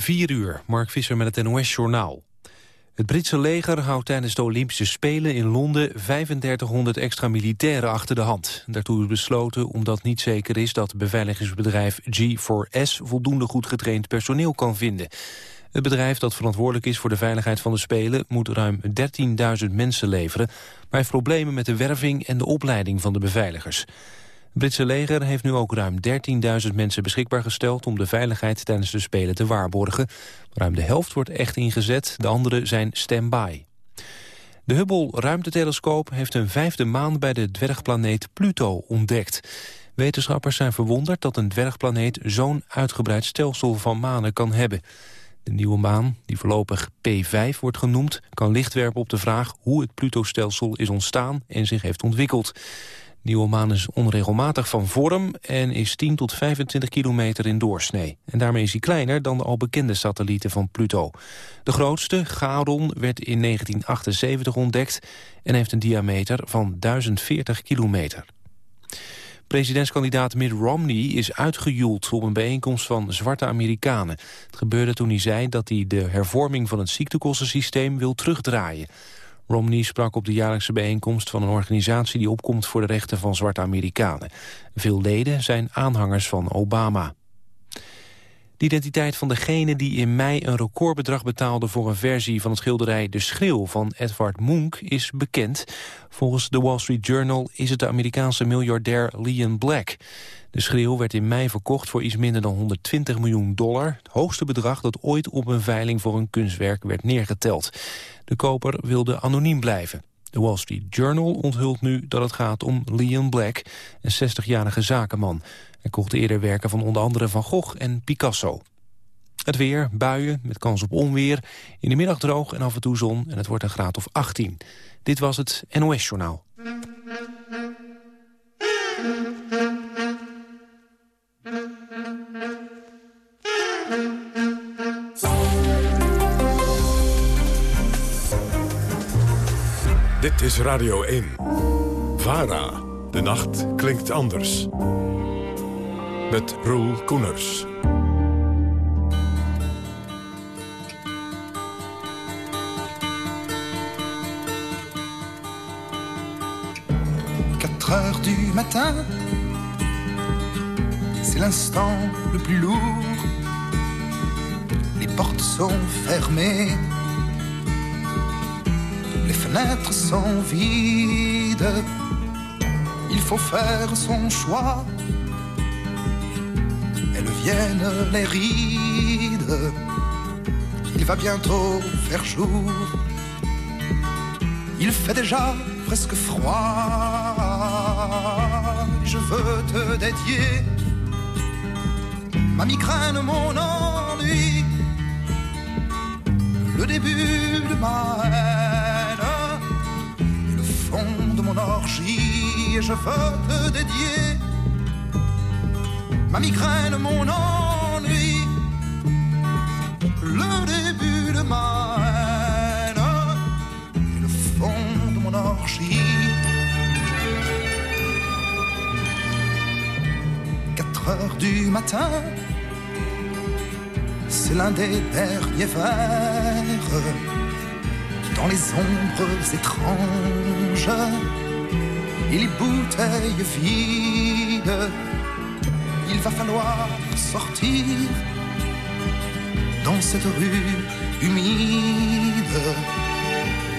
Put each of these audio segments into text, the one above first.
4 uur, Mark Visser met het NOS-journaal. Het Britse leger houdt tijdens de Olympische Spelen in Londen 3500 extra militairen achter de hand. Daartoe is besloten omdat niet zeker is dat beveiligingsbedrijf G4S voldoende goed getraind personeel kan vinden. Het bedrijf dat verantwoordelijk is voor de veiligheid van de Spelen moet ruim 13.000 mensen leveren, maar heeft problemen met de werving en de opleiding van de beveiligers. Het Britse leger heeft nu ook ruim 13.000 mensen beschikbaar gesteld... om de veiligheid tijdens de Spelen te waarborgen. Ruim de helft wordt echt ingezet, de andere zijn stand-by. De Hubble-ruimtetelescoop heeft een vijfde maan bij de dwergplaneet Pluto ontdekt. Wetenschappers zijn verwonderd dat een dwergplaneet zo'n uitgebreid stelsel van manen kan hebben. De nieuwe maan, die voorlopig P5 wordt genoemd, kan licht werpen op de vraag hoe het Pluto-stelsel is ontstaan en zich heeft ontwikkeld. Nieuwe maan is onregelmatig van vorm en is 10 tot 25 kilometer in doorsnee. En daarmee is hij kleiner dan de al bekende satellieten van Pluto. De grootste, Charon, werd in 1978 ontdekt en heeft een diameter van 1040 kilometer. Presidentskandidaat Mitt Romney is uitgejoeld op een bijeenkomst van zwarte Amerikanen. Het gebeurde toen hij zei dat hij de hervorming van het ziektekostensysteem wil terugdraaien. Romney sprak op de jaarlijkse bijeenkomst van een organisatie die opkomt voor de rechten van zwarte Amerikanen. Veel leden zijn aanhangers van Obama. De identiteit van degene die in mei een recordbedrag betaalde... voor een versie van het schilderij De Schreeuw van Edvard Munch is bekend. Volgens de Wall Street Journal is het de Amerikaanse miljardair Leon Black. De schreeuw werd in mei verkocht voor iets minder dan 120 miljoen dollar. Het hoogste bedrag dat ooit op een veiling voor een kunstwerk werd neergeteld. De koper wilde anoniem blijven. De Wall Street Journal onthult nu dat het gaat om Leon Black, een 60-jarige zakenman. Hij kocht eerder werken van onder andere Van Gogh en Picasso. Het weer, buien met kans op onweer. In de middag droog en af en toe zon en het wordt een graad of 18. Dit was het NOS Journaal. Dit is Radio 1. VARA. De nacht klinkt anders. Met Roel Koeners. heures du matin, c'est l'instant le plus lourd. Les portes sont fermées fenêtres sont vides. Il faut faire son choix. Elles viennent les rides. Il va bientôt faire jour. Il fait déjà presque froid. Je veux te dédier ma migraine, mon ennui, le début de ma mon orgie et je veux te dédier ma migraine, mon ennui, le début de ma haine. Et le fond de mon orgie. Quatre heures du matin, c'est l'un des derniers verres dans les ombres étranges et les bouteilles vides. Il va falloir sortir dans cette rue humide,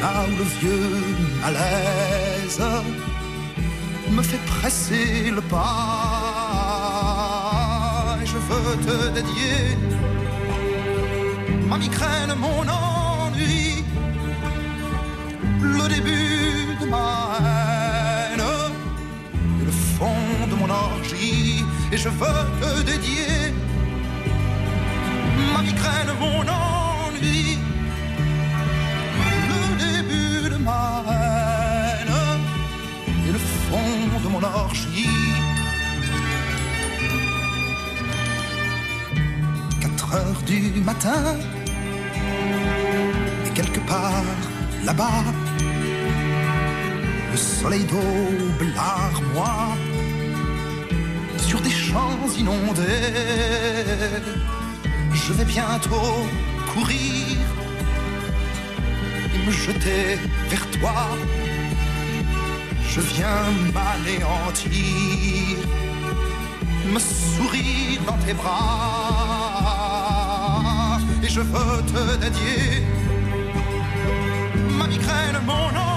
là où le vieux malaise me fait presser le pas. Et je veux te dédier ma migraine, mon ennui, le début de ma et je veux te dédier ma migraine, mon ennui, le début de ma haine et le fond de mon orgie. Quatre heures du matin et quelque part là-bas, le soleil d'aube l'armoire sur des champs inondés. Je vais bientôt courir et me jeter vers toi. Je viens m'anéantir, me sourire dans tes bras et je veux te dédier ma migraine, mon ennui,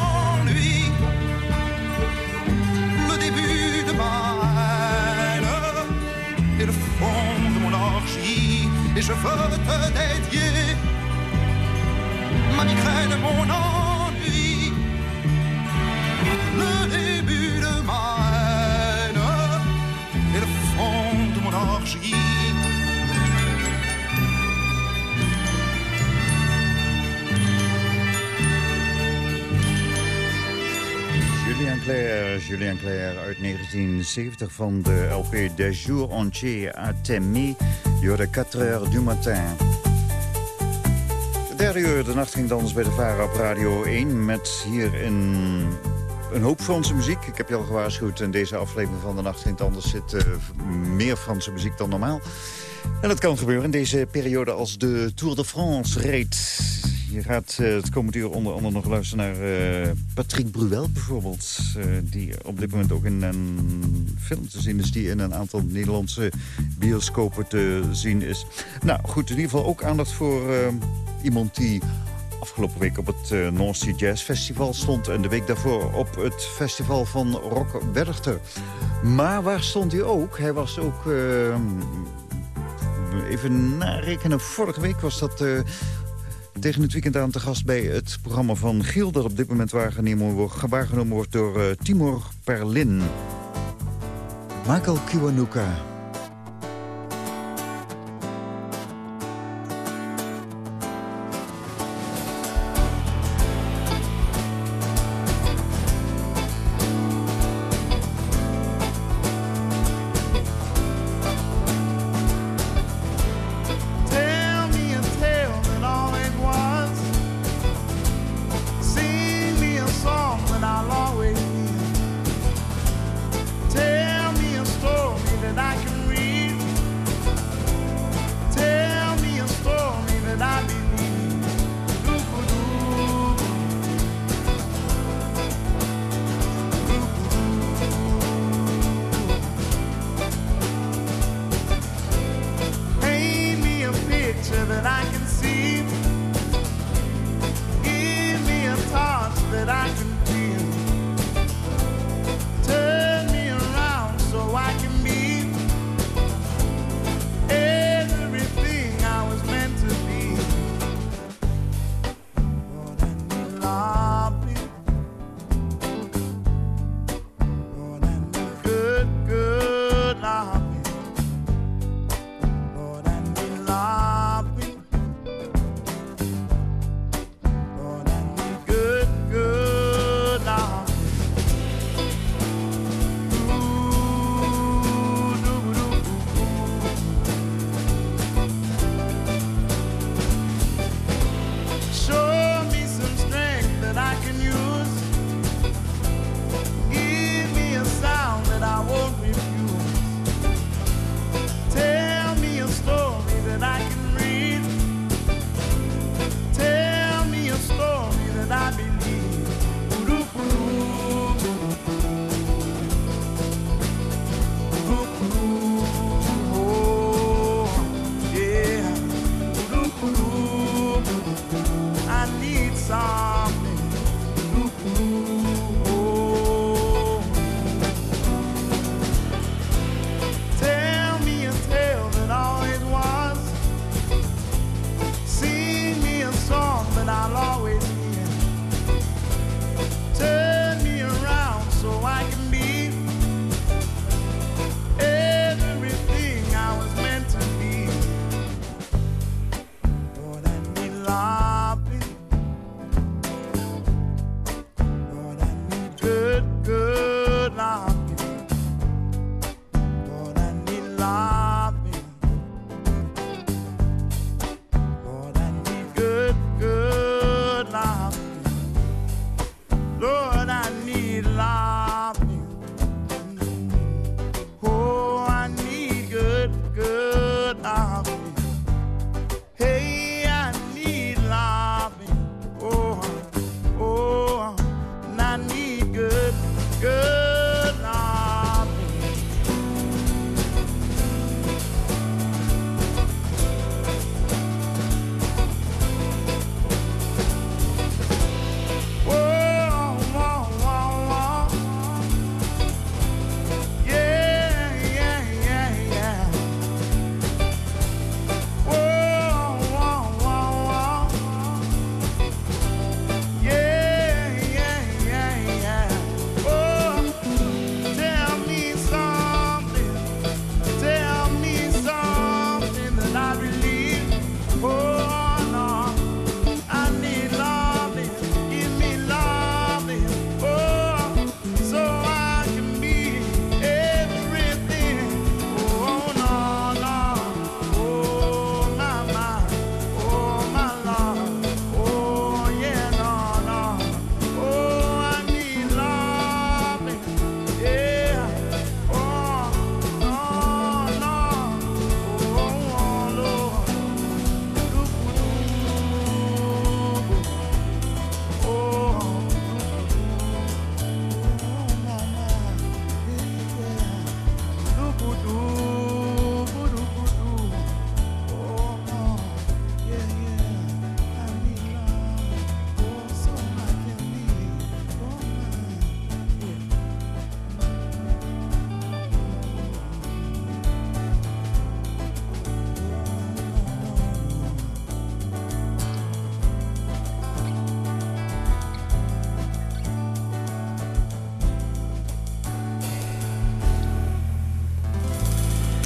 Et je veux te dédier ma migraine, mon ennui, le début de ma haine et le fond de mon orgie. Julien Clerc, Julien Clerc uit 1970 van de LP Des Jours Entiers à Temmy, de 4 heures du matin. De derde uur, de nacht ging dans bij de VARA op Radio 1 met hier in een hoop Franse muziek. Ik heb je al gewaarschuwd, in deze aflevering van de Nacht ging anders zit uh, meer Franse muziek dan normaal. En dat kan gebeuren in deze periode als de Tour de France reed. Je gaat uh, het komende uur onder andere nog luisteren naar uh, Patrick Bruel bijvoorbeeld. Uh, die op dit moment ook in een film te zien is... die in een aantal Nederlandse bioscopen te zien is. Nou goed, in ieder geval ook aandacht voor iemand die afgelopen week op het North Sea Jazz Festival stond... en de week daarvoor op het festival van Rock Werchter. Maar waar stond hij ook? Hij was ook... Even narekenen, vorige week was dat... tegen het weekend aan te gast bij het programma van Giel... dat op dit moment waargenomen wordt, door uh, Timor Perlin. Michael Kiwanuka.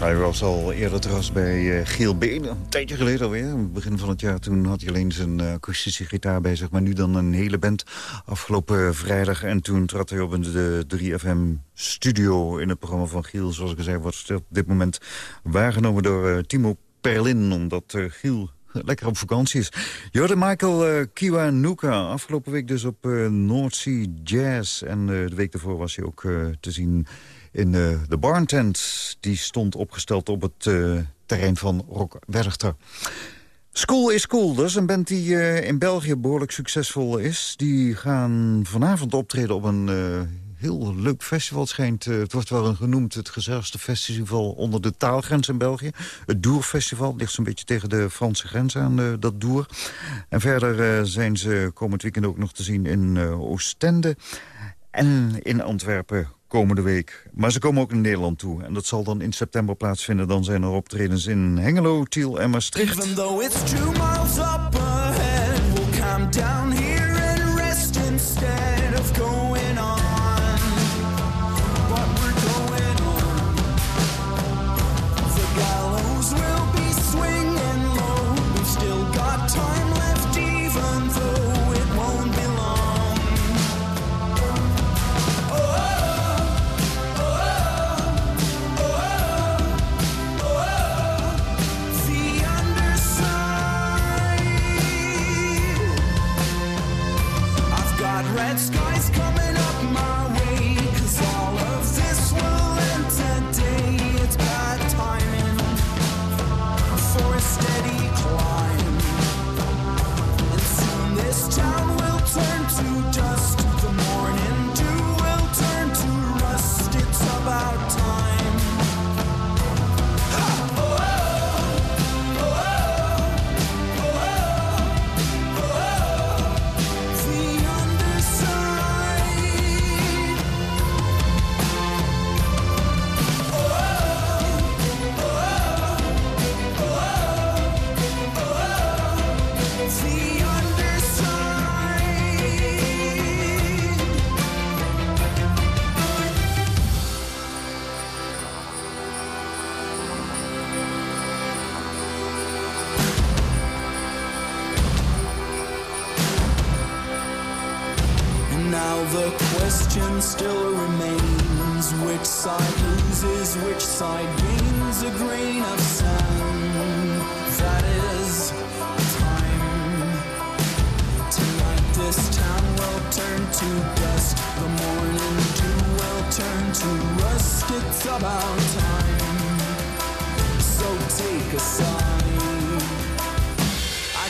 Hij was al eerder terras bij uh, Giel Been, een tijdje geleden alweer. begin van het jaar, toen had hij alleen zijn uh, akoestische gitaar bezig. Maar nu dan een hele band afgelopen vrijdag. En toen trad hij op in de 3FM-studio in het programma van Giel. Zoals ik al zei, wordt op dit moment waargenomen door Timo Perlin. Omdat Giel lekker op vakantie is. Jorde Michael uh, Kiwanuka, afgelopen week dus op uh, Jazz. En de week daarvoor was hij ook te zien in de Barntent. Die stond opgesteld op het terrein van Rock Werchter. School is Cool, dat is een band die in België behoorlijk succesvol is. Die gaan vanavond optreden op een heel leuk festival. Het, schijnt, het wordt wel genoemd het gezelligste festival onder de taalgrens in België. Het Doerfestival ligt zo'n beetje tegen de Franse grens aan, dat Doer. En verder zijn ze komend weekend ook nog te zien in Oostende en in Antwerpen komende week. Maar ze komen ook in Nederland toe. En dat zal dan in september plaatsvinden. Dan zijn er optredens in Hengelo, Tiel en Maastricht. Even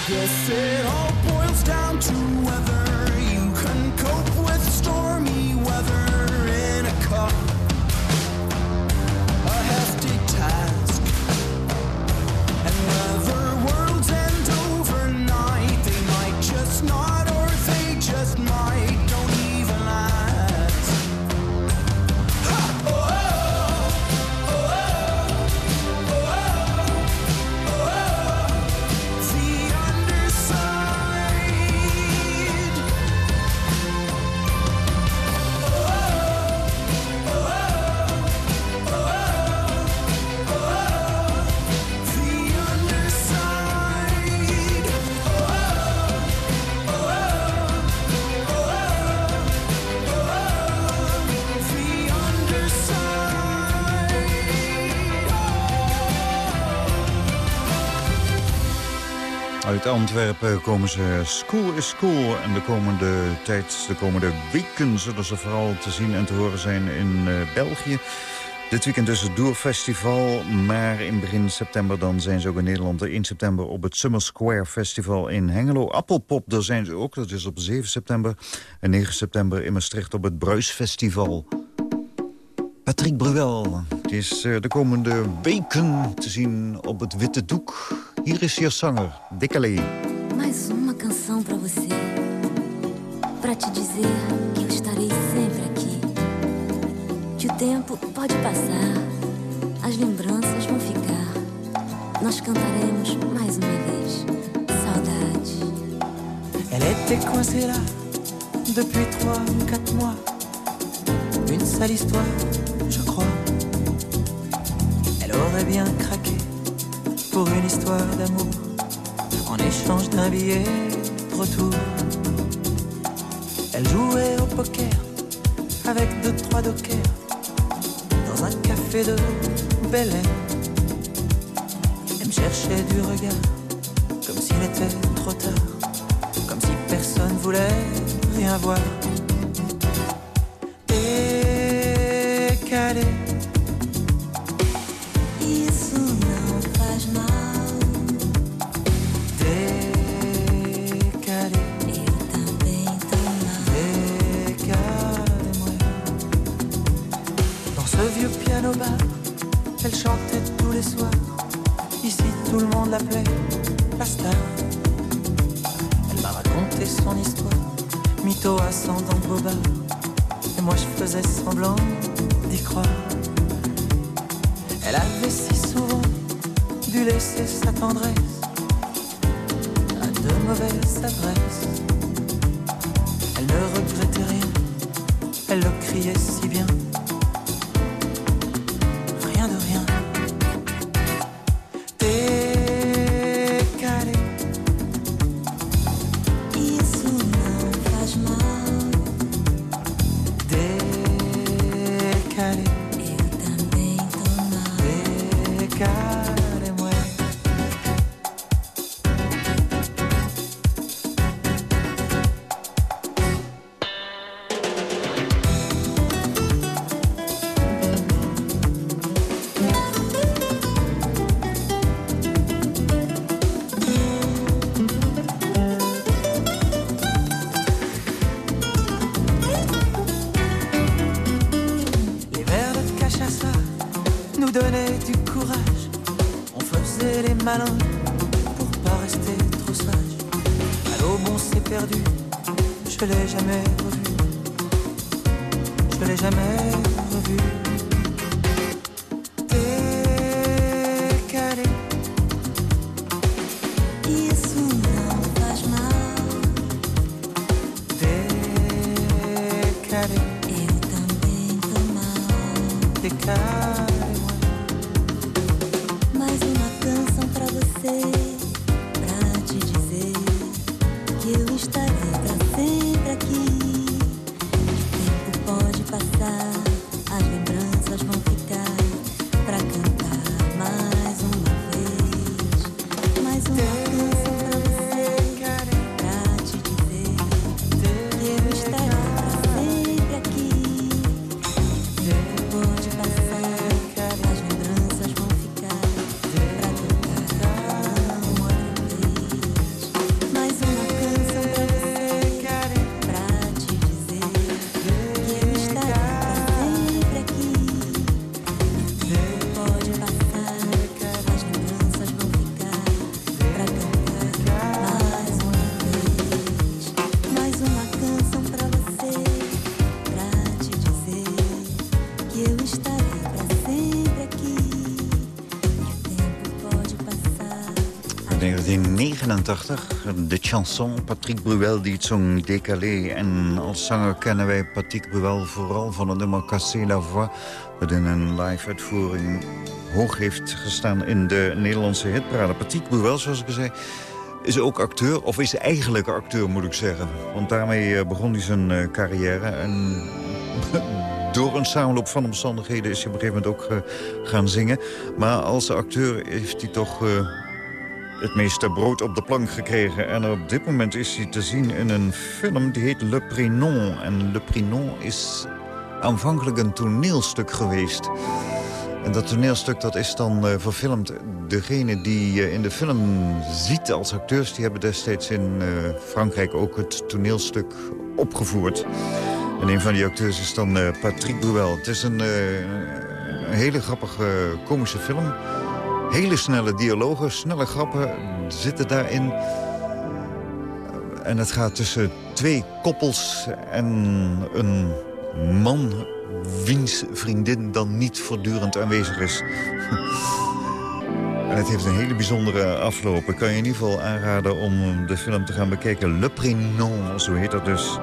guess it all boils down to whether you can cope with stormy weather. Antwerpen komen ze School is School. En de komende tijd, de komende weken zullen ze vooral te zien en te horen zijn in uh, België. Dit weekend dus het Doerfestival, maar in begin september dan zijn ze ook in Nederland. 1 september op het Summer Square Festival in Hengelo. Appelpop, daar zijn ze ook, dat is op 7 september. En 9 september in Maastricht op het Bruisfestival. Patrick Bruel, het is uh, de komende weken te zien op het Witte Doek Hier is je zanger, Dickeley. Mais uma canção para você. Para te dizer que eu estarei sempre aqui. Que o tempo pode passar, as lembranças vão ficar. Nós cantaremos mais uma vez. Saudade. Elle était coincée là depuis trois ou quatre mois. Une sale histoire, je crois. Elle aurait bien craquer pour une histoire d'amour en échange d'un billet de retour. Elle jouait au poker avec deux, trois dockers dans un café de Bel Air. Elle me cherchait du regard comme s'il était trop tard, comme si personne voulait rien voir. pour pas rester trop sage. Allô, bon, c'est perdu, je l'ai jamais 1989, de chanson Patrick Bruel die het zong Décalé. En als zanger kennen wij Patrick Bruel vooral van het nummer Cassé la Voix... dat in een live uitvoering hoog heeft gestaan in de Nederlandse hitparade. Patrick Bruel, zoals ik al zei, is ook acteur, of is eigenlijk acteur moet ik zeggen. Want daarmee eh, begon hij zijn eh, carrière en... Door een samenloop van omstandigheden is hij op een gegeven moment ook eh, gaan zingen. Maar als acteur heeft hij toch het meeste brood op de plank gekregen. En op dit moment is hij te zien in een film die heet Le Prénom. En Le Prénom is aanvankelijk een toneelstuk geweest. En dat toneelstuk dat is dan eh, verfilmd. Degene die je in de film ziet als acteurs... die hebben destijds in eh, Frankrijk ook het toneelstuk opgevoerd. En een van die acteurs is dan eh, Patrick Bruel. Het is een, eh, een hele grappige komische film. Hele snelle dialogen, snelle grappen zitten daarin. En het gaat tussen twee koppels en een man wiens vriendin dan niet voortdurend aanwezig is. En het heeft een hele bijzondere afloop. Ik kan je in ieder geval aanraden om de film te gaan bekijken. Le Prénom, zo heet dat dus.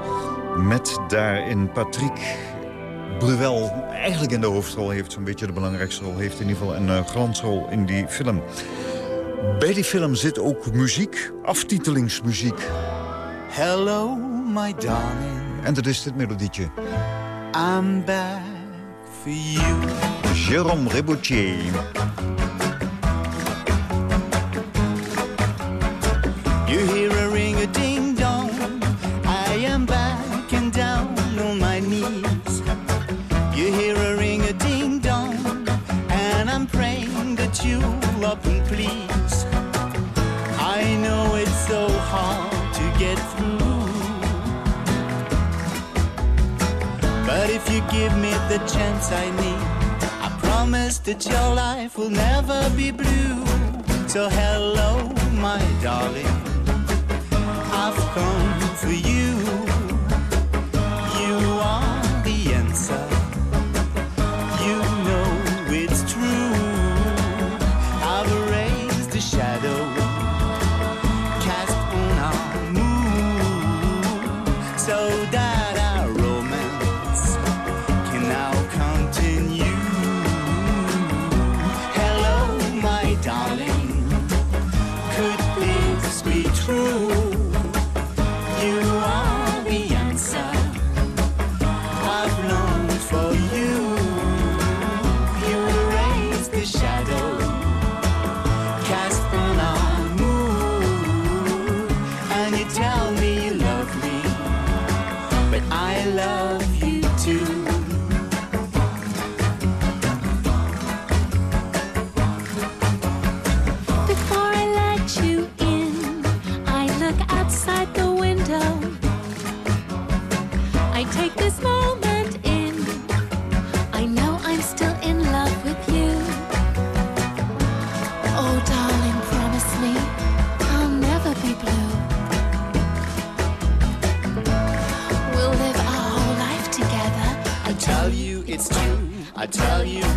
Met daarin Patrick Bruel eigenlijk in de hoofdrol heeft. Zo'n beetje de belangrijkste rol heeft. In ieder geval een uh, glansrol in die film. Bij die film zit ook muziek, aftitelingsmuziek. Hello, my darling. En dat is dit melodietje. I'm back for you. Jérôme Reboutier. You hear a ring a ding dong. I am back and down please. I know it's so hard to get through. But if you give me the chance I need, I promise that your life will never be blue. So hello, my darling. I've come for. You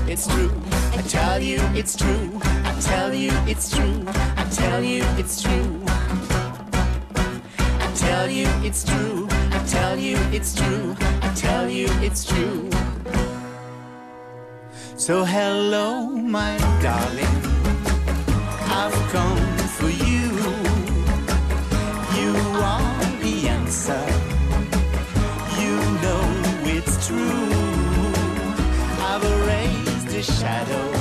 it's true. I tell you it's true. I tell you it's true. I tell you it's true. I tell you it's true. I tell you it's true. I tell you it's true. So hello, my darling. I've come for you. Shadow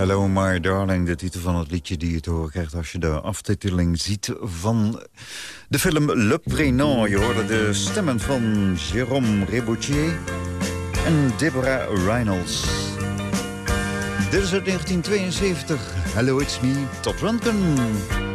Hello My Darling, de titel van het liedje die je te horen krijgt... als je de aftiteling ziet van de film Le Prénom. Je hoorde de stemmen van Jérôme Reboutier en Deborah Reynolds. Dit is uit 1972. Hello, it's me, Todd Rundgren.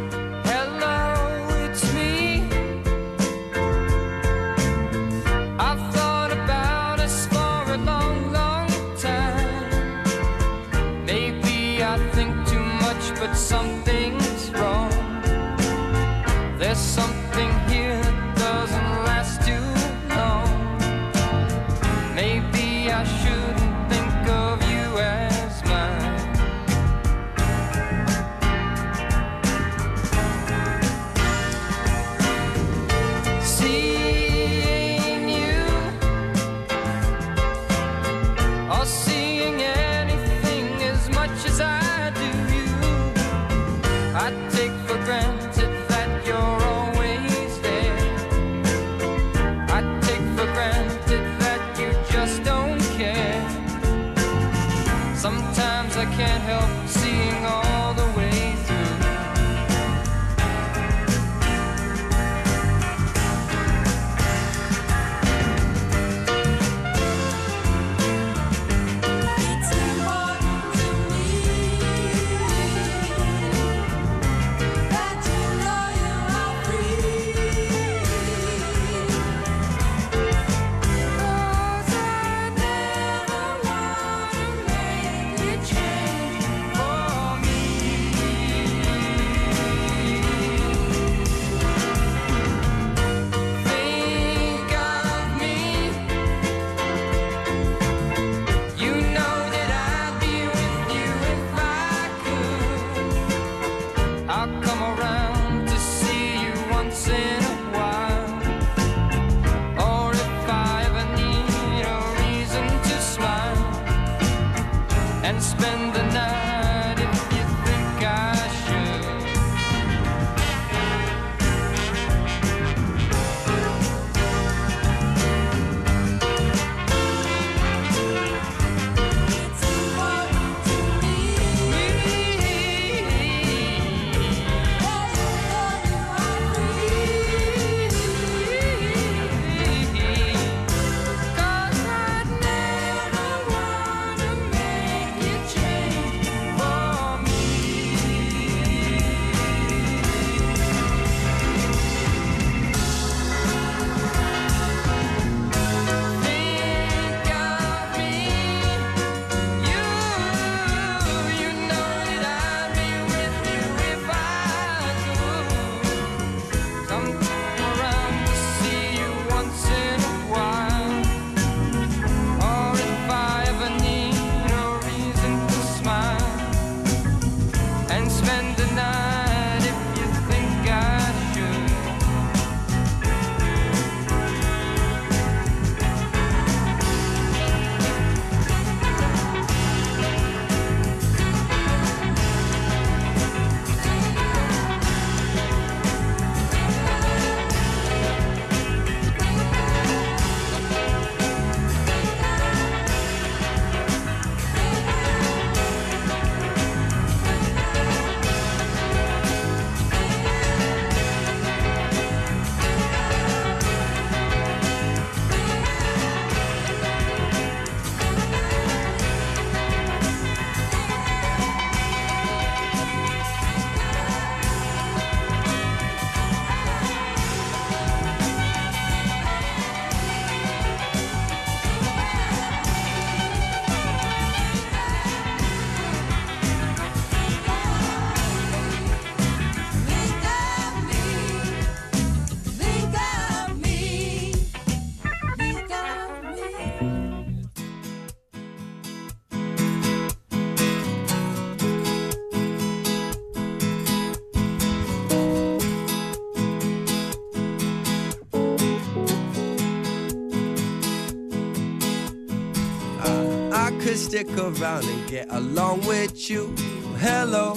Could stick around and get along with you. Hello,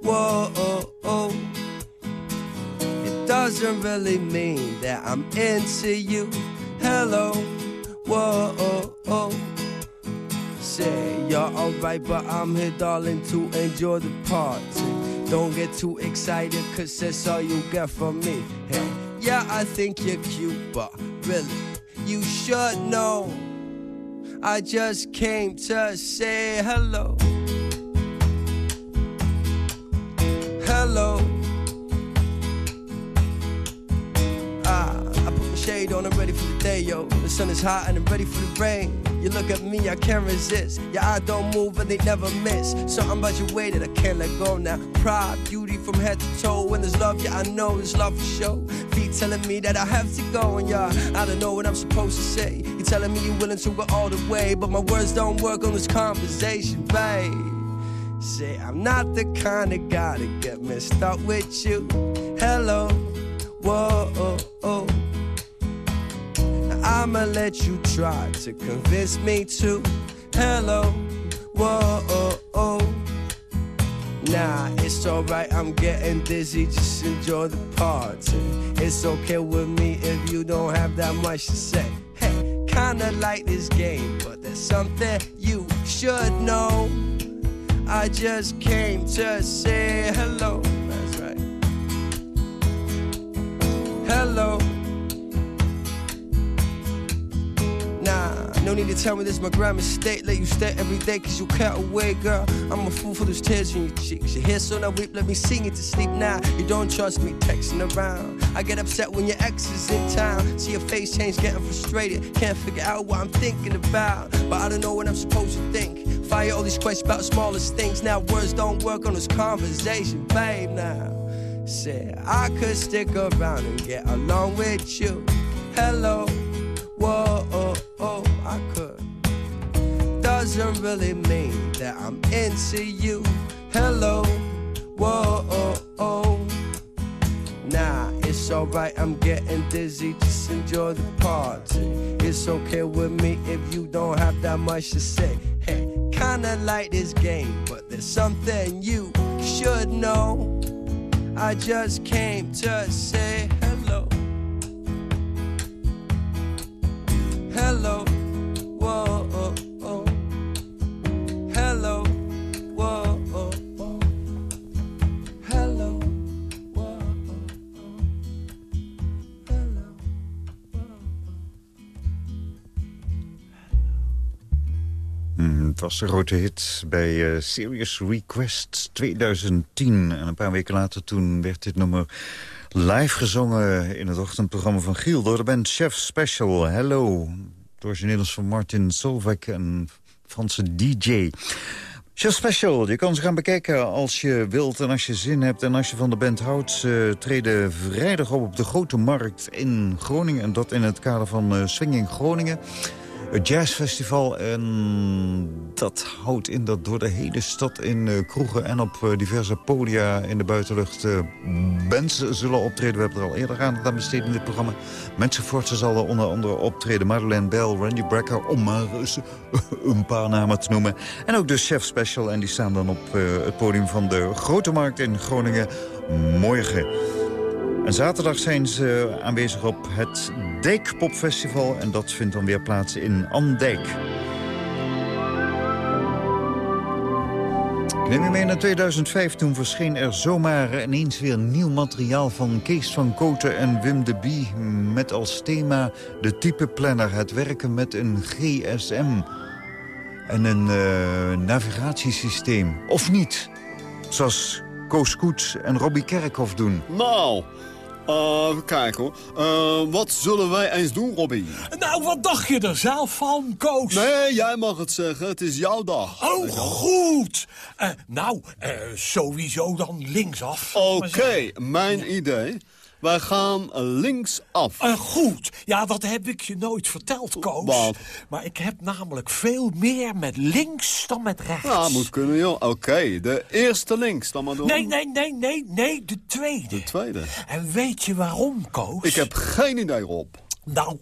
whoa, oh, oh. It doesn't really mean that I'm into you. Hello, whoa, oh, oh. Say you're alright, but I'm here, darling, to enjoy the party. Don't get too excited, cause that's all you get from me. Hey, yeah, I think you're cute, but really, you should know. I just came to say hello. Hello. Ah, I put my shade on, I'm ready for the day, yo. The sun is hot and I'm ready for the rain. You look at me, I can't resist. Your eye don't move and they never miss. Something about your way that I can't let go now. Pride, beauty from head to toe. When there's love, yeah, I know there's love for show. Feet telling me that I have to go, and yeah, I don't know what I'm supposed to say. You're telling me you're willing to go all the way, but my words don't work on this conversation, babe. Say I'm not the kind of guy to get messed up with you. Hello, whoa, oh, oh. I'ma let you try to convince me to. Hello, whoa, oh, oh. Nah, it's alright, I'm getting dizzy, just enjoy the party. It's okay with me if you don't have that much to say. Hey, kinda like this game, but there's something you should know. I just came to say hello. That's right. Hello. No need to tell me this, my grand mistake. Let you stay every day, cause you can't away, girl. I'm a fool for those tears in your cheeks. Your hair so now weep, let me sing it to sleep now. You don't trust me, texting around. I get upset when your ex is in town. See your face change, getting frustrated. Can't figure out what I'm thinking about. But I don't know what I'm supposed to think. Fire all these questions about smallest things. Now words don't work on this conversation, babe. Now, say I could stick around and get along with you. Hello, Doesn't really mean that I'm into you. Hello, whoa, oh, oh. Nah, it's alright, I'm getting dizzy, just enjoy the party. It's okay with me if you don't have that much to say. Hey, kinda like this game, but there's something you should know. I just came to say hello. Hello, whoa, was een grote hit bij eh, Serious Request 2010. En een paar weken later toen werd dit nummer live gezongen... in het ochtendprogramma van Giel door de band Chef Special. Hello, het origineel van Martin Solveig, een Franse DJ... Chef Special, je kan ze gaan bekijken als je wilt en als je zin hebt. En als je van de band houdt, ze treden vrijdag op op de Grote Markt in Groningen. En dat in het kader van eh, Swinging Groningen. Het jazzfestival. En dat houdt in dat door de hele stad in eh, kroegen en op eh, diverse podia in de buitenlucht uh, bands zullen optreden. We hebben er al eerder aandacht aan besteed in dit programma. Mensen Forza zal er onder andere optreden. Madeleine Bell, Randy Brecker, om maar eens een paar namen te noemen. En ook de Chef Special. En die staan dan op het podium van de Grote Markt in Groningen morgen. En zaterdag zijn ze aanwezig op het Dijk Popfestival. En dat vindt dan weer plaats in Andijk. Neem je mee naar 2005. Toen verscheen er zomaar ineens weer nieuw materiaal van Kees van Koten en Wim de Bie. Met als thema de type planner. Het werken met een GSM. En een uh, navigatiesysteem. Of niet. Zoals Koos Koets en Robbie Kerkhoff doen. Nou, uh, even kijken hoor. Uh, wat zullen wij eens doen, Robbie? Nou, wat dacht je er zelf van, Koos? Nee, jij mag het zeggen. Het is jouw dag. Oh, goed. Uh, nou, sowieso dan linksaf. Oké, mijn idee. Wij gaan linksaf. Uh, goed. Ja, dat heb ik je nooit verteld, Koos. Wat? Maar ik heb namelijk veel meer met links dan met rechts. Ja, moet kunnen, joh. Oké, de eerste links dan maar doen. Nee, nee, nee, nee, nee, de tweede. De tweede. En weet je waarom, Koos? Ik heb geen idee, Rob. Nou,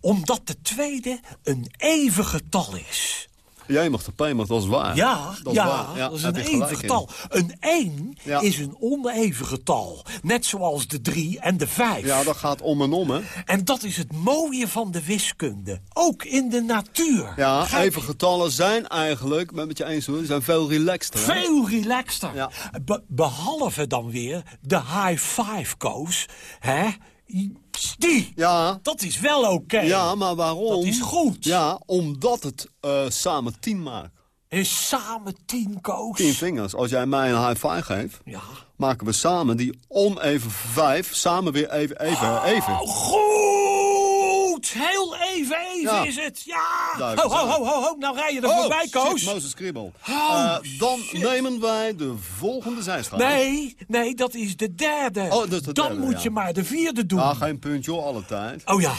omdat de tweede een even getal is. Jij mag de pijn, maar dat is waar. Ja, dat is, ja, waar. ja dat is een even getal. Een 1 ja. is een oneven getal. Net zoals de 3 en de 5. Ja, dat gaat om en om, hè. En dat is het mooie van de wiskunde. Ook in de natuur. Ja, even getallen zijn eigenlijk, met je eens hoor, zijn veel relaxter. Hè? Veel relaxter. Ja. Be behalve dan weer de high five koos. Hè? Die, ja. dat is wel oké. Okay. Ja, maar waarom? Dat is goed. Ja, omdat het uh, samen tien maakt. Is samen tien, Koos? Tien vingers. Als jij mij een high five geeft, ja. maken we samen die oneven vijf, samen weer even, even, oh, even. goed! Heel even, even ja. is het. Ja! Ho, ho, ho, ho, ho, nou rij je er oh, voorbij, Koos. Shit, Mozes Kribbel. Oh, uh, dan shit. nemen wij de volgende zijstraat. Nee, nee, dat is de derde. Oh, dat is de dan derde, moet ja. je maar de vierde doen. Ja, geen puntje hoor, alle tijd. Oh ja,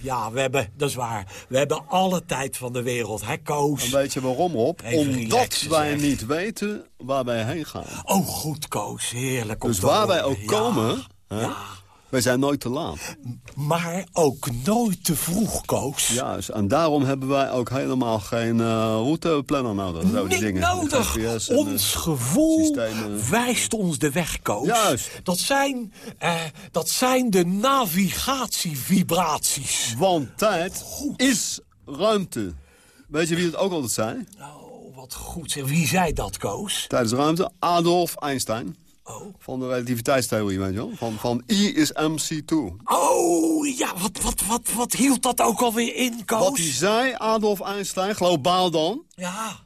ja, we hebben, dat is waar. We hebben alle tijd van de wereld, hè, Koos? En weet je waarom? Even Omdat wij niet weten waar wij heen gaan. Oh, goed, Koos. Heerlijk Dus waar wij ook komen, hè, Ja. Wij zijn nooit te laat. Maar ook nooit te vroeg, Koos. Juist, en daarom hebben wij ook helemaal geen eh, routeplanner nodig. Zo, die Niet dingen. nodig. En, eh, Ons gevoel systemen. wijst ons de weg, Koos. Juist. Dat zijn, eh, dat zijn de navigatievibraties. Want tijd is ruimte. Weet je wie het ook altijd zei? Oh, wat goed. Wie zei dat, Koos? Tijdens ruimte, Adolf Einstein. Oh. Van de relativiteitstheorie, weet je wel? Van, van I is MC2. Oh, ja, wat, wat, wat, wat hield dat ook alweer in, Koos? Wat hij zei, Adolf Einstein, globaal dan... Ja.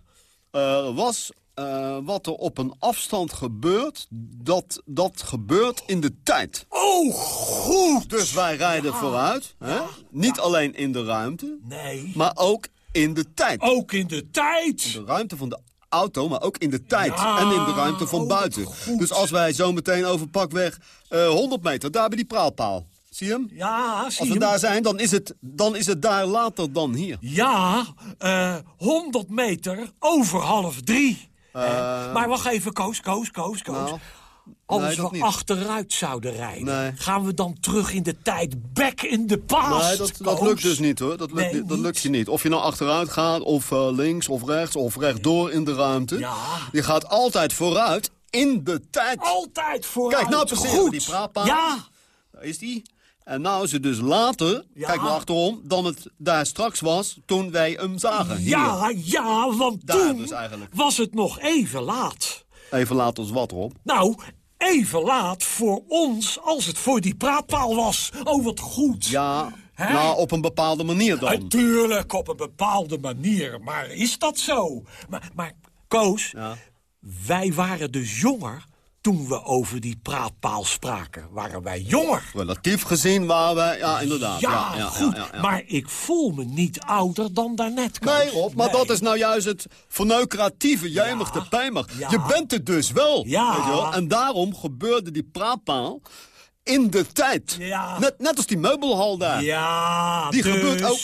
eh, was eh, wat er op een afstand gebeurt, dat, dat gebeurt in de tijd. Oh, goed. Dus wij rijden vooruit, hè? niet alleen in de ruimte, Nee. maar ook in de tijd. Ook in de tijd. De ruimte van de auto, maar ook in de tijd Ja, en in de ruimte van oh, buiten. goed. Dus als wij zo meteen over pakweg eh 100 meter, daar bij die praalpaal, zie je hem? Ja, zie Als we daar zijn, dan is, het, dan is het daar later dan hier. Ja, eh 100 meter over half drie. Eh, maar wacht even, Koos, Koos, Koos, Koos. Nou, Als nee, we achteruit zouden rijden, Nee. gaan we dan terug in de tijd, back in the past, Nee, dat, lukt dus niet hoor. Dat lukt, Nee, dat lukt je niet. Of je nou achteruit gaat, of eh, links, of rechts, of rechtdoor in de ruimte. Ja. Je gaat altijd vooruit in de tijd. Altijd vooruit. Kijk, nou Goed. die praatpaal. Ja, Daar is die. En nou is het dus later, Ja. kijk maar achterom, dan het daar straks was toen wij hem zagen. Hier. ja, ja, want Daar toen dus was het nog even laat. Even laat ons wat erop. Nou, even laat voor ons als het voor die praatpaal was. Oh, wat goed. Ja, Hè? nou op een bepaalde manier dan. Natuurlijk, op een bepaalde manier. Maar is dat zo? Maar, maar Koos, Ja. wij waren dus jonger toen we over die praatpaal spraken. Waren wij jonger? Relatief gezien waren wij, ja inderdaad. Ja, ja, ja, goed. ja. Maar ik voel me niet ouder dan daarnet, Koos. Nee, Rob, maar Nee. dat is nou juist het verneukeratieve. Jij mag de pijmer. Je bent het dus wel. Ja. Weet je wel? En daarom gebeurde die praatpaal in de tijd. Ja. Net, net als die meubelhal daar. Ja, Die dus, gebeurt ook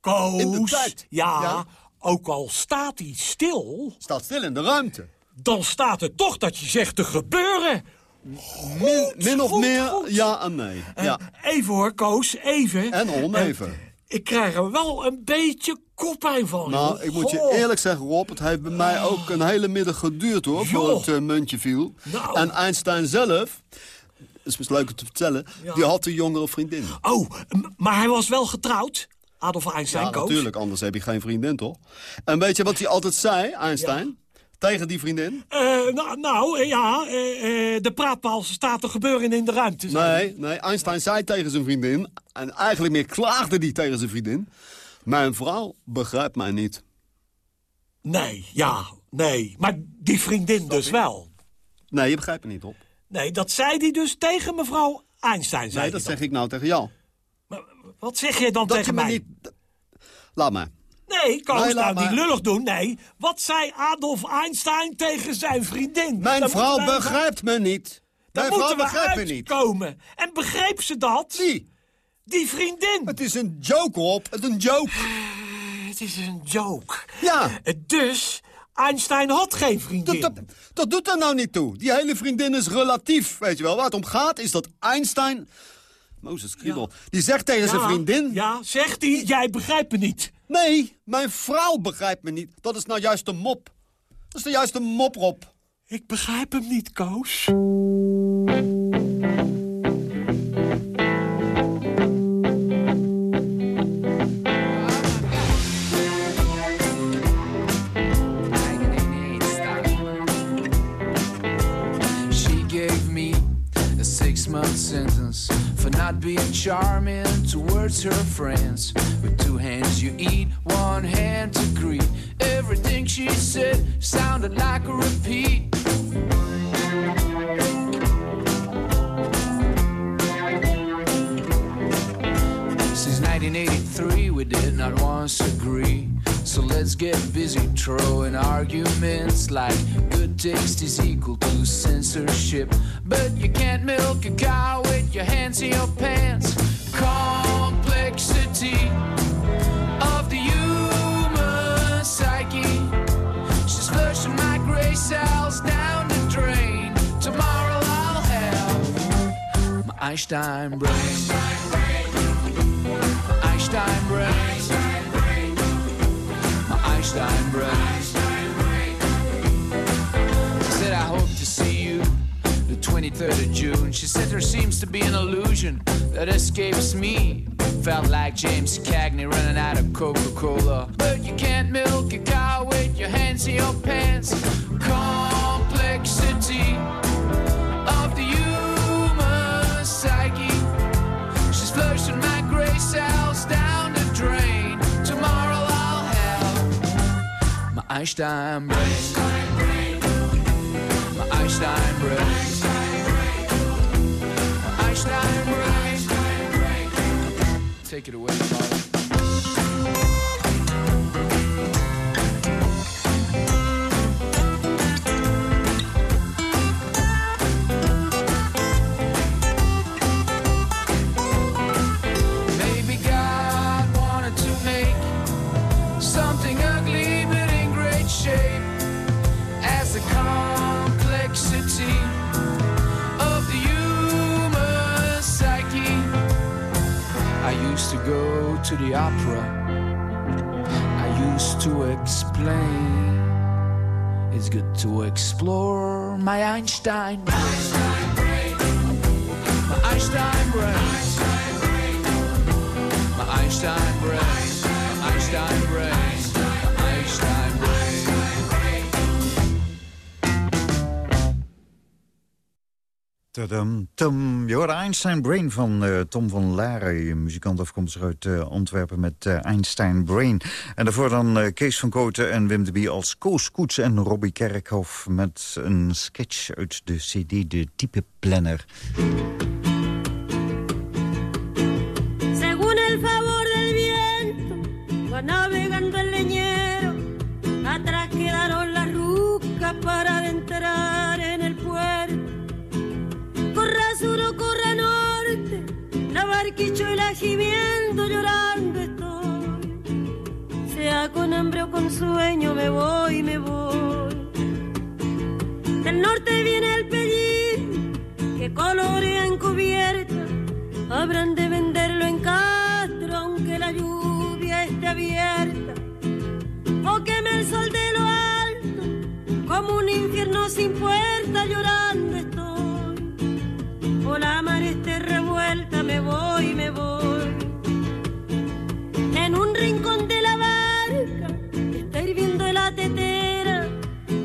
Koos, In de tijd. Ja, Ja. ook al staat hij stil... Staat stil in de ruimte. Dan staat er toch dat je zegt te gebeuren. Min, min of goed, meer goed. ja en nee. Eh, Ja. Even hoor, Koos, even. En oneven. Eh, ik krijg er wel een beetje koppijn van. Nou, ik moet je eerlijk zeggen, Rob, het heeft bij mij ook een hele middag geduurd, hoor, voor Joh. het eh, muntje viel. Nou. En Einstein zelf, is best leuk om te vertellen, Ja. die had een jongere vriendin. Oh, maar hij was wel getrouwd, Adolf Einstein, Ja, Koos. natuurlijk, anders heb je geen vriendin, toch? En weet je wat hij altijd zei, Einstein, tegen die vriendin? Eh, nou, nou, eh, ja, eh, eh, de praatpaal staat te gebeuren in de ruimte. Nee, nee, Einstein zei tegen zijn vriendin, en eigenlijk meer klaagde hij tegen zijn vriendin, mijn vrouw begrijpt mij niet. Nee, ja, nee. Maar die vriendin dus wel. Nee, je begrijpt me niet, Rob. Nee, dat zei hij dus tegen mevrouw Einstein. Zei Nee, dat zeg ik nou tegen jou. dan. Wat zeg je dan Dat tegen mij? niet... Laat maar. Nee, Koos, Nee, laat nou niet lullig doen. Nee, wat zei Adolf Einstein tegen zijn vriendin? Mijn Dan vrouw wij- begrijpt me niet. Dan Mijn vrouw begrijpt me niet. uitkomen. En begreep ze dat? Wie? Die vriendin. Het is een joke, Rob. Het is een joke. Het is een joke. Ja. Eh, Dus, Einstein had geen vriendin. Dat, dat, dat doet er nou niet toe. Die hele vriendin is relatief, weet je wel. Waar het om gaat is dat Einstein... Mozes Kriebel. Die zegt tegen zijn vriendin... Ja, zegt hij, jij begrijpt me niet. Nee, mijn vrouw begrijpt me niet. Dat is nou juist de mop. Dat is de juiste mop, Rob. Ik begrijp hem niet, Koos. Not being charming towards her friends. With two hands you eat, one hand to greet. Everything she said sounded like a repeat. Since 1983, we did not once agree. So let's get busy throwing arguments like good taste is equal to censorship. But you can't milk a cow with your hands in your pants. Complexity of the human psyche. She's flushing my gray cells down the drain. Tomorrow I'll have my Einstein brain. Brain. Said I hope to see you the 23rd of June. She said there seems to be an illusion that escapes me. Felt like James Cagney running out of Coca-Cola. But you can't milk a cow with your hands in your pants. Complexity have my Einstein brain. My Einstein brain. Einstein brain. Take it away, Paul. To the opera. I used to explain. It's good to explore my Einstein brain. My Einstein brain. My Einstein brain. My Einstein brain. My Tadam, je hoorde Einstein Brain van eh, Tom van Laren. Muzikant afkomstig uit eh, Antwerpen met eh, Einstein Brain. En daarvoor dan Kees van Kooten en Wim de Bie als Koos Koets en Robbie Kerkhoff... met een sketch uit de cd De Type Planner. Según el favor del viento, barquichuela gimiendo, llorando estoy. sea con hambre o con sueño, me voy, me voy. Del norte viene el pellín que colorea encubierta. Habrán de venderlo en Castro, aunque la lluvia esté abierta. O queme el sol de lo alto, como un infierno sin puerta, llorando estoy. O la mar esté revuelta, me voy, me voy. En un rincón de la barca está hirviendo la tetera.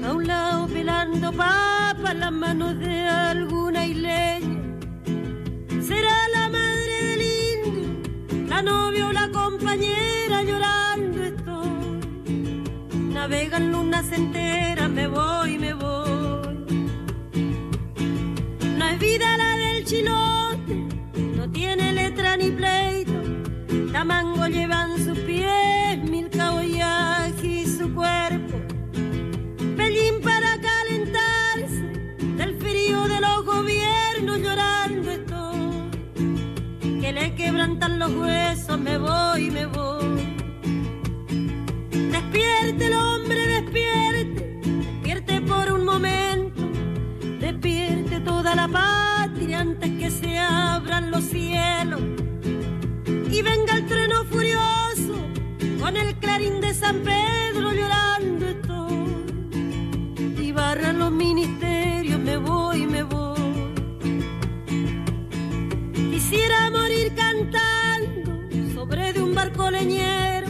A un lado pelando papas las manos de alguna isleña. Será la madre del indio, la novia o la compañera llorando estoy. Navegan lunas enteras, me voy, me voy. No es vida la chilote, no tiene letra ni pleito. Tamango llevan sus pies, mil caboyajes y su cuerpo. Pellín para calentarse del frío de los gobiernos llorando estoy. Que le quebrantan los huesos, me voy, me voy. Despierte el hombre, despierte, despierte por un momento. Despierte toda la patria antes que se abran los cielos. Y venga el trueno furioso con el clarín de San Pedro llorando estoy. Y barran los ministerios me voy me voy. Quisiera morir cantando sobre de un barco leñero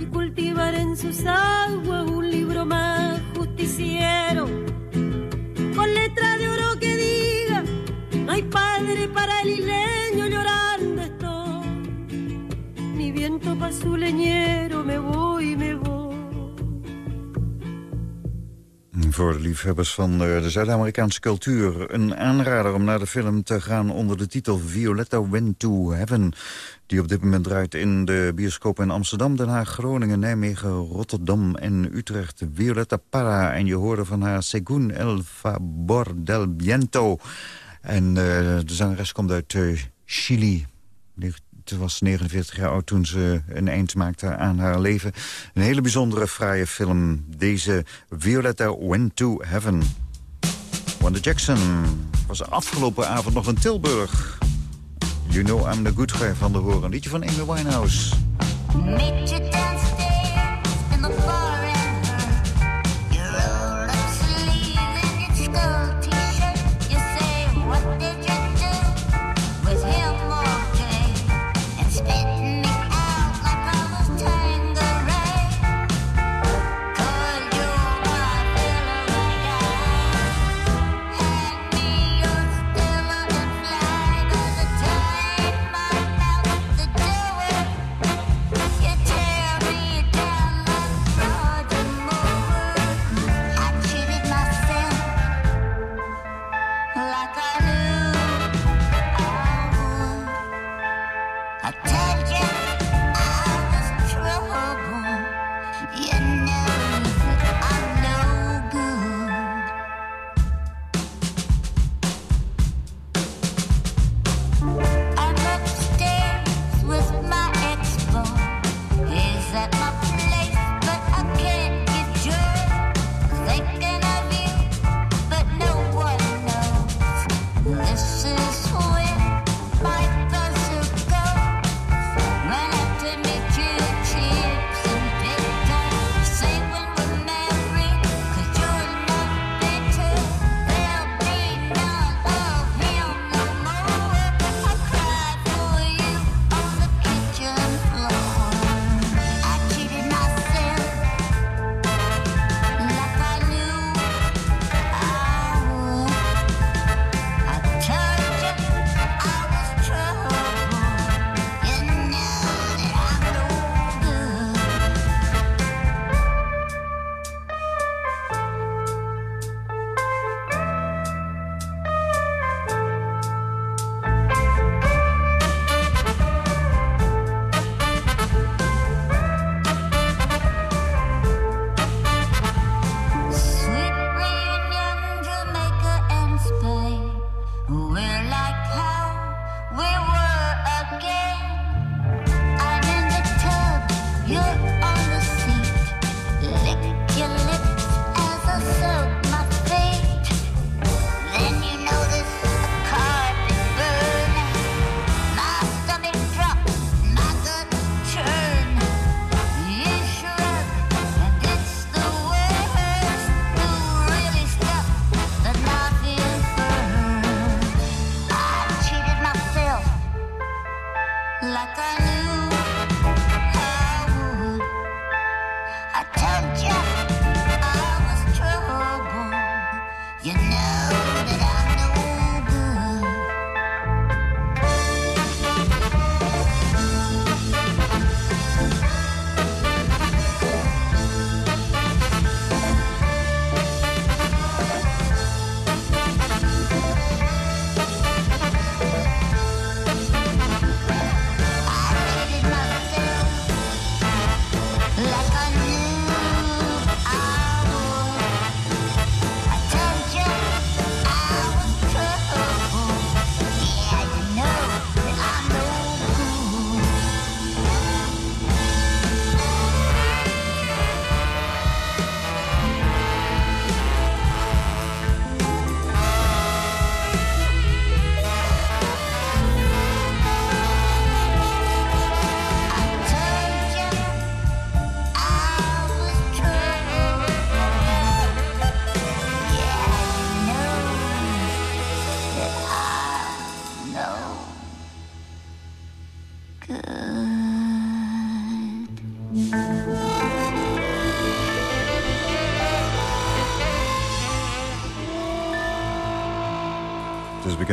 y cultivar en sus aguas un libro más justiciero padre para el isleño llorando mi viento pa' me voy, me voy. Voor de liefhebbers van de Zuid-Amerikaanse cultuur. Een aanrader om naar de film te gaan onder de titel Violetta Went to Heaven. Die op dit moment draait in de bioscoop in Amsterdam, Den Haag, Groningen, Nijmegen, Rotterdam en Utrecht. Violetta Parra en je hoorde van haar Según el Favor del Viento. En uh, de zangeres komt uit uh, Chili. Ze was 49 jaar oud toen ze een eind maakte aan haar leven. Een hele bijzondere, fraaie film. Deze Violetta Went to Heaven. Wanda Jackson was afgelopen avond nog in Tilburg. You know I'm the good guy van de horen. Liedje van Amy Winehouse. Meet you downstairs in the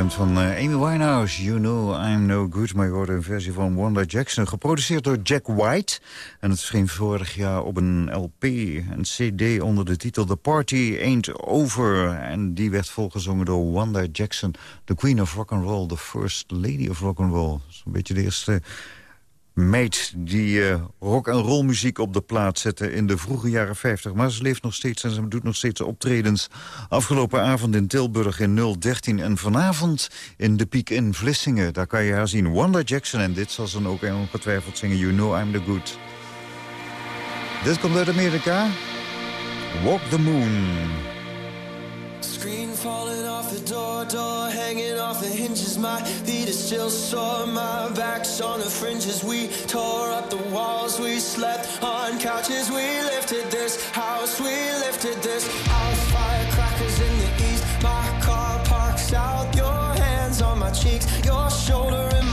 van eh, Amy Winehouse. You know I'm no good. Maar je hoorde een versie van Wanda Jackson. Geproduceerd door Jack White. En het verscheen vorig jaar op een LP, een cd onder de titel The Party Ain't Over. En die werd volgezongen door Wanda Jackson. The Queen of Rock and Roll. The First Lady of Rock and Roll. Zo'n beetje de eerste meid die eh, rock en roll muziek op de plaat zette in de vroege jaren 50. Maar ze leeft nog steeds en ze doet nog steeds optredens. Afgelopen avond in Tilburg in 013 en vanavond in de Piek in Vlissingen. Daar kan je haar zien. Wanda Jackson en dit zal ze dan ook ongetwijfeld zingen. You know I'm the good. Dit komt uit Amerika. Walk the Moon. Screen falling off the door, door hanging off the hinges. My feet are still sore, my back's on the fringes. We tore up the walls, we slept on couches. We lifted this house, we lifted this house. Firecrackers in the east, my car parks south. Your hands on my cheeks, your shoulder in my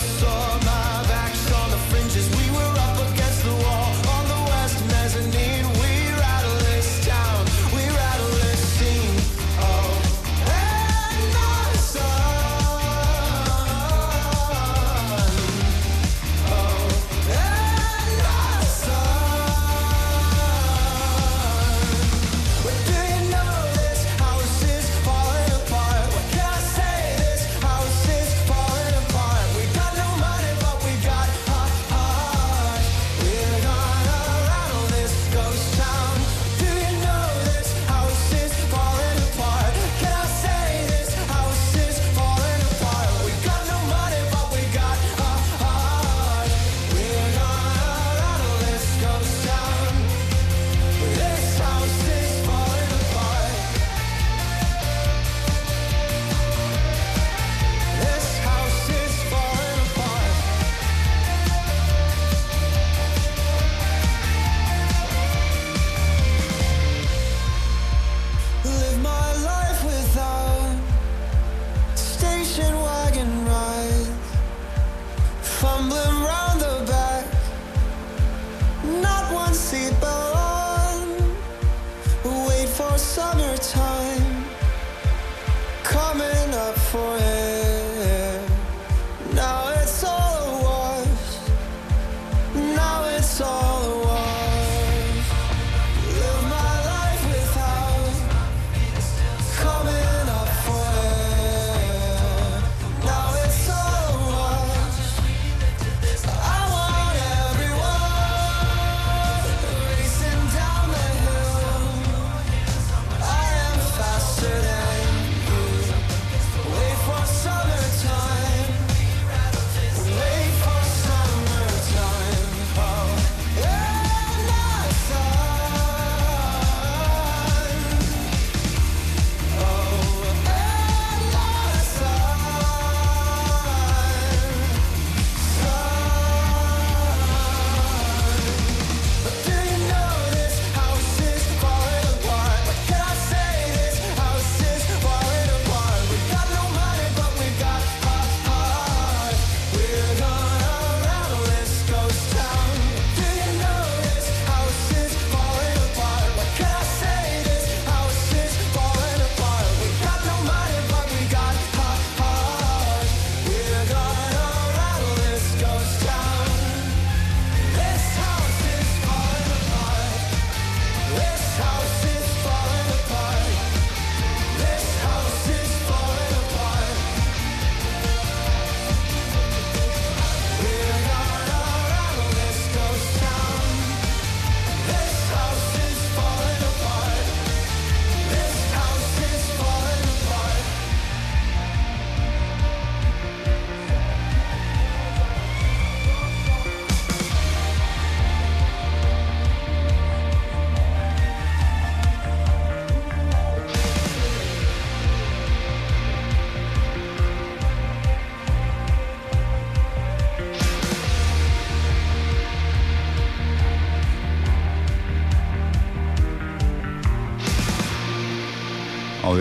your soul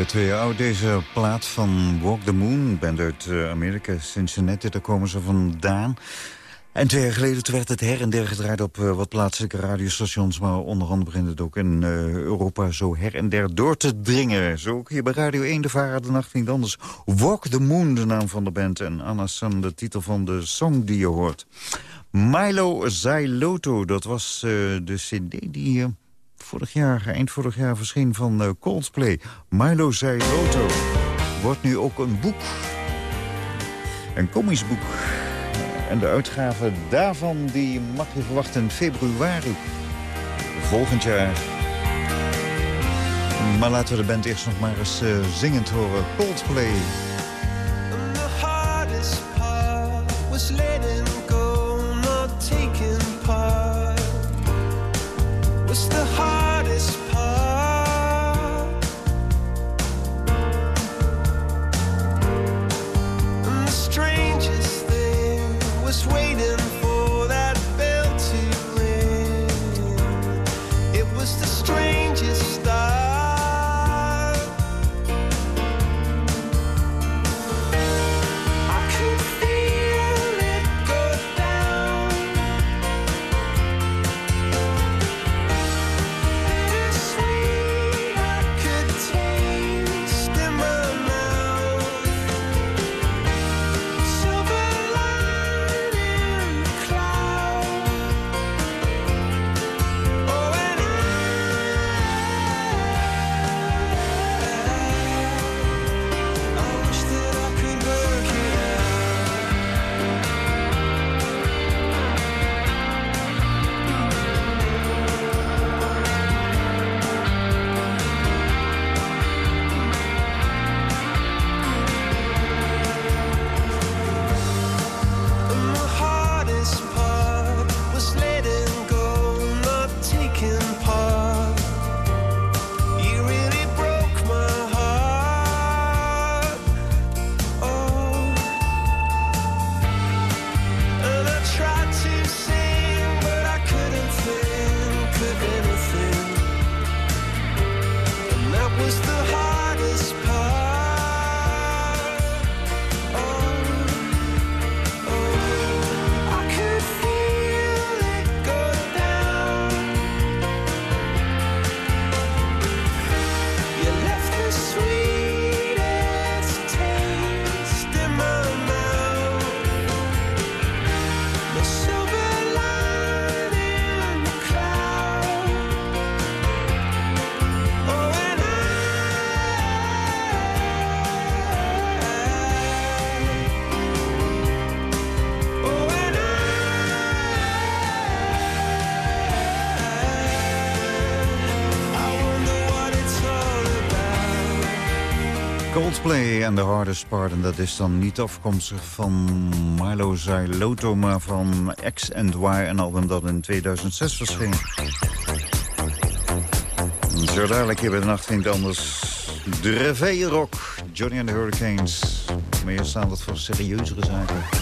2 Deze plaat van Walk the Moon, band uit eh, Amerika, Cincinnati, daar komen ze vandaan. En twee jaar geleden werd het her en der gedraaid op eh, wat plaatselijke radiostations... maar onder andere begint het ook in eh, Europa zo her en der door te dringen. Zo ook hier bij Radio 1, de Vara, de Nacht niet anders. Walk the Moon, de naam van de band. En Anna Sam, de titel van de song die je hoort. Milo Zailoto, dat was de cd die vorig jaar, eind vorig jaar verscheen van uh, Coldplay. Milo Zailoto wordt nu ook een boek. Een komisch boek. En de uitgave daarvan die mag je verwachten in februari volgend jaar. Maar laten we de band eerst nog maar eens uh, zingend horen. Coldplay. Coldplay en The Hardest Part. En dat is dan niet afkomstig van Milo Zailoto, maar van X and Y, een album dat in 2006 verscheen. Zo dadelijk hier bij de nacht anders de Reveille Rock, Johnny and the Hurricanes. Maar hier staan wat voor serieuzere zaken.